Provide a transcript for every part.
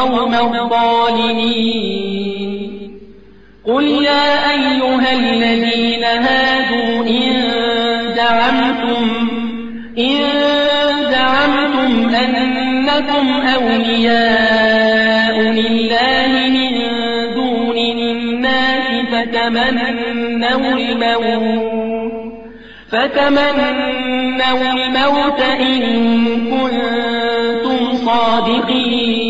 القوم الظالمين. قل يا أيها الذين هادوا إن زعمتم إن زعمتم أنكم أولياء لله من دون الناس فتمنوا الموت فتمنوا الموت إن كنتم صادقين.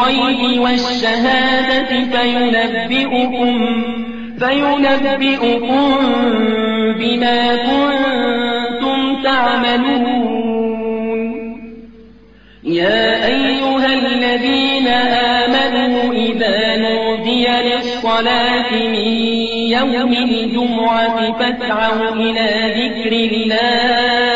الغيب والشهادة فينبئكم فينبئكم بما كنتم تعملون. يا أيها الذين آمنوا إذا نودي للصلاة من يوم الجمعة فاسعوا إلى ذكر الله.